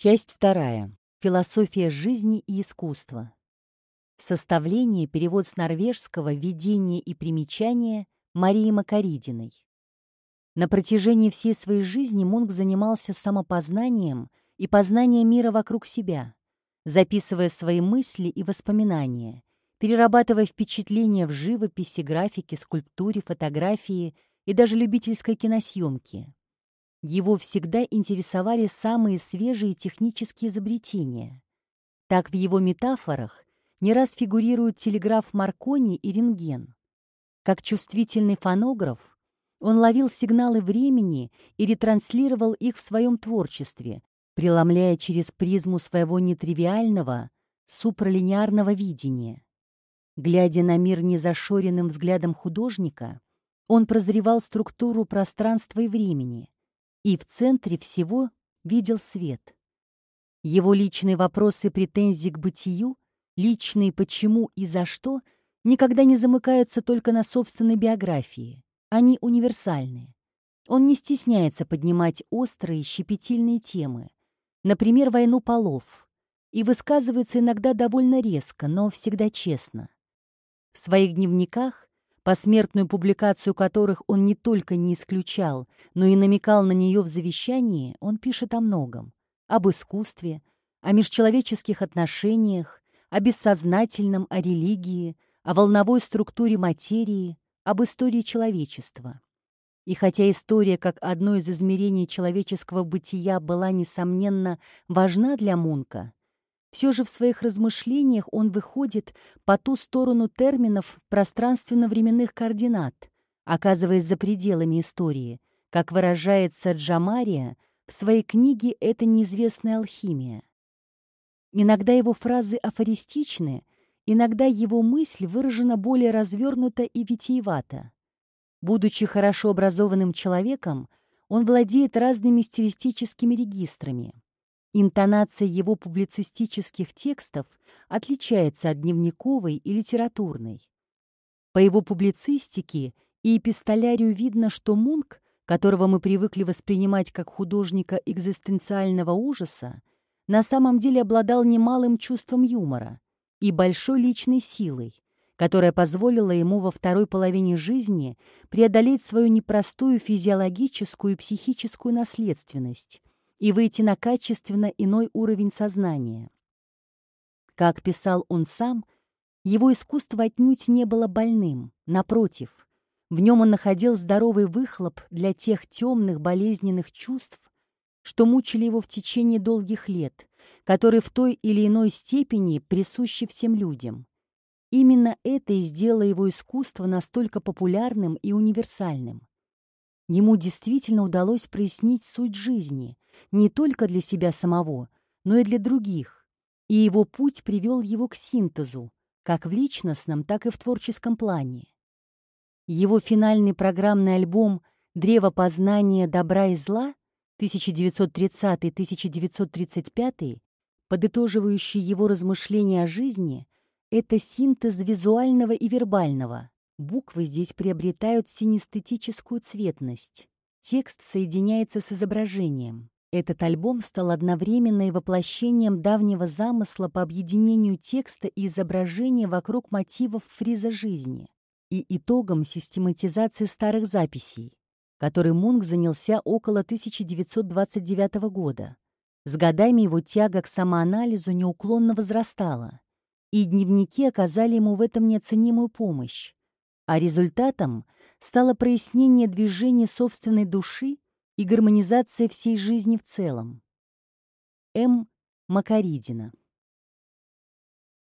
Часть вторая. Философия жизни и искусства. Составление, перевод с норвежского, введение и примечание Марии Макаридиной. На протяжении всей своей жизни Мунк занимался самопознанием и познанием мира вокруг себя, записывая свои мысли и воспоминания, перерабатывая впечатления в живописи, графике, скульптуре, фотографии и даже любительской киносъемке. Его всегда интересовали самые свежие технические изобретения. Так в его метафорах не раз фигурируют телеграф Маркони и рентген. Как чувствительный фонограф, он ловил сигналы времени и ретранслировал их в своем творчестве, преломляя через призму своего нетривиального, супралинеарного видения. Глядя на мир незашоренным взглядом художника, он прозревал структуру пространства и времени, и в центре всего видел свет. Его личные вопросы и претензии к бытию, личные почему и за что, никогда не замыкаются только на собственной биографии. Они универсальны. Он не стесняется поднимать острые, щепетильные темы, например, войну полов, и высказывается иногда довольно резко, но всегда честно. В своих дневниках, посмертную публикацию которых он не только не исключал, но и намекал на нее в завещании, он пишет о многом. Об искусстве, о межчеловеческих отношениях, о бессознательном, о религии, о волновой структуре материи, об истории человечества. И хотя история как одно из измерений человеческого бытия была, несомненно, важна для Мунка, все же в своих размышлениях он выходит по ту сторону терминов пространственно-временных координат, оказываясь за пределами истории, как выражается Джамария в своей книге «Это неизвестная алхимия». Иногда его фразы афористичны, Иногда его мысль выражена более развернуто и витиевато. Будучи хорошо образованным человеком, он владеет разными стилистическими регистрами. Интонация его публицистических текстов отличается от дневниковой и литературной. По его публицистике и эпистолярию видно, что Мунк, которого мы привыкли воспринимать как художника экзистенциального ужаса, на самом деле обладал немалым чувством юмора, и большой личной силой, которая позволила ему во второй половине жизни преодолеть свою непростую физиологическую и психическую наследственность и выйти на качественно иной уровень сознания. Как писал он сам, его искусство отнюдь не было больным, напротив, в нем он находил здоровый выхлоп для тех темных болезненных чувств, что мучили его в течение долгих лет, которые в той или иной степени присущи всем людям. Именно это и сделало его искусство настолько популярным и универсальным. Ему действительно удалось прояснить суть жизни, не только для себя самого, но и для других, и его путь привел его к синтезу, как в личностном, так и в творческом плане. Его финальный программный альбом «Древо познания добра и зла» 1930-1935 подытоживающий его размышления о жизни, это синтез визуального и вербального. Буквы здесь приобретают синестетическую цветность. Текст соединяется с изображением. Этот альбом стал одновременно и воплощением давнего замысла по объединению текста и изображения вокруг мотивов фриза жизни и итогом систематизации старых записей, которой Мунк занялся около 1929 года. С годами его тяга к самоанализу неуклонно возрастала, и дневники оказали ему в этом неоценимую помощь. А результатом стало прояснение движения собственной души и гармонизация всей жизни в целом. М. Макаридина